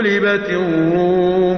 غلبت الروم.